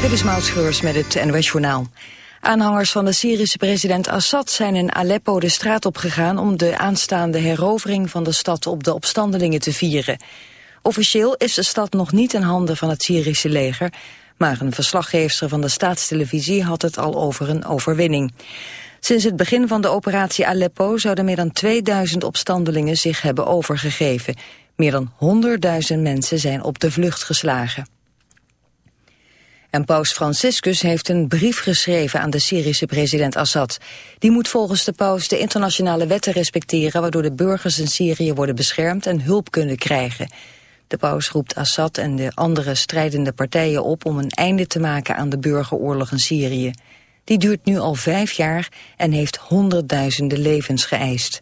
Dit is Maud met het NOS Journaal. Aanhangers van de Syrische president Assad zijn in Aleppo de straat op gegaan om de aanstaande herovering van de stad op de opstandelingen te vieren. Officieel is de stad nog niet in handen van het Syrische leger, maar een verslaggever van de staatstelevisie had het al over een overwinning. Sinds het begin van de operatie Aleppo zouden meer dan 2000 opstandelingen zich hebben overgegeven. Meer dan 100.000 mensen zijn op de vlucht geslagen. En paus Franciscus heeft een brief geschreven aan de Syrische president Assad. Die moet volgens de paus de internationale wetten respecteren... waardoor de burgers in Syrië worden beschermd en hulp kunnen krijgen. De paus roept Assad en de andere strijdende partijen op... om een einde te maken aan de burgeroorlog in Syrië. Die duurt nu al vijf jaar en heeft honderdduizenden levens geëist.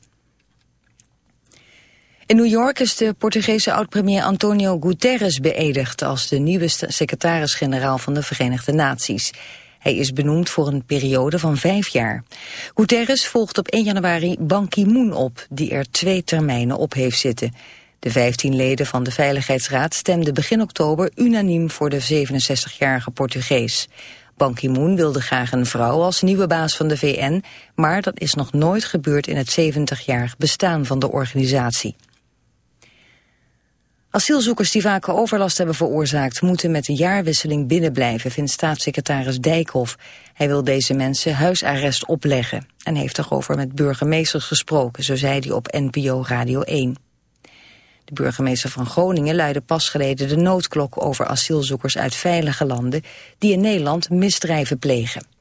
In New York is de Portugese oud-premier Antonio Guterres beëdigd als de nieuwe secretaris-generaal van de Verenigde Naties. Hij is benoemd voor een periode van vijf jaar. Guterres volgt op 1 januari Ban Ki-moon op, die er twee termijnen op heeft zitten. De 15 leden van de Veiligheidsraad stemden begin oktober unaniem voor de 67-jarige Portugees. Ban Ki-moon wilde graag een vrouw als nieuwe baas van de VN, maar dat is nog nooit gebeurd in het 70-jarig bestaan van de organisatie. Asielzoekers die vaker overlast hebben veroorzaakt... moeten met de jaarwisseling binnenblijven, vindt staatssecretaris Dijkhoff. Hij wil deze mensen huisarrest opleggen... en heeft erover met burgemeesters gesproken, zo zei hij op NPO Radio 1. De burgemeester van Groningen luidde pas geleden de noodklok over asielzoekers uit veilige landen... die in Nederland misdrijven plegen.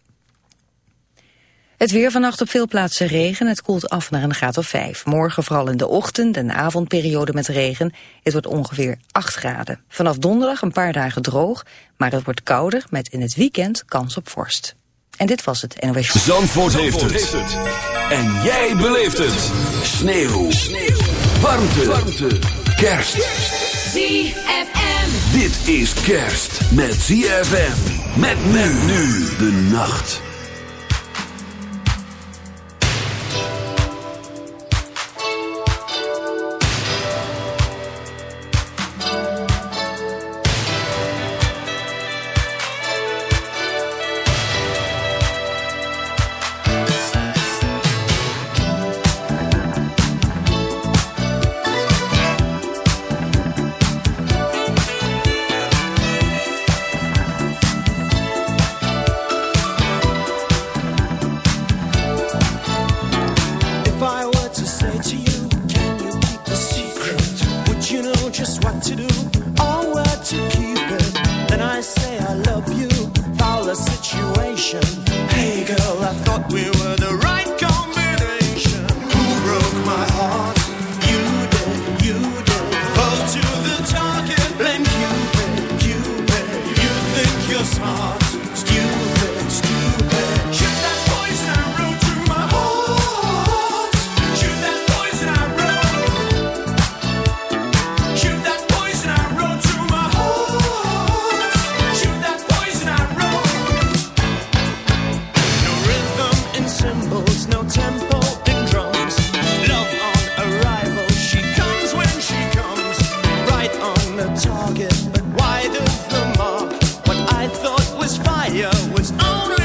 Het weer vannacht op veel plaatsen regen. Het koelt af naar een graad of 5. Morgen vooral in de ochtend en avondperiode met regen. Het wordt ongeveer 8 graden. Vanaf donderdag een paar dagen droog. Maar het wordt kouder met in het weekend kans op vorst. En dit was het NOS. Zandvoort, heeft, het. En jij beleeft het. Sneeuw. Sneeuw. Warmte. Warmte. Kerst. ZFM. Dit is kerst met ZFM. Met men nu de nacht. You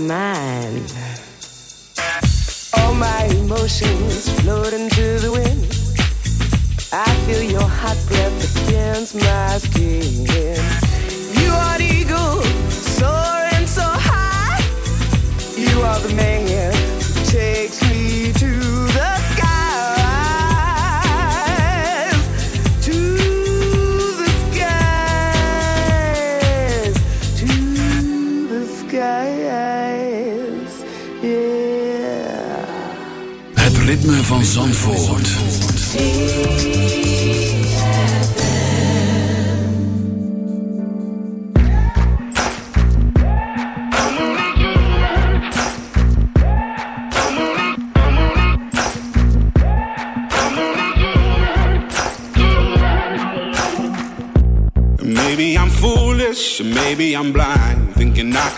My.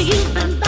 You've been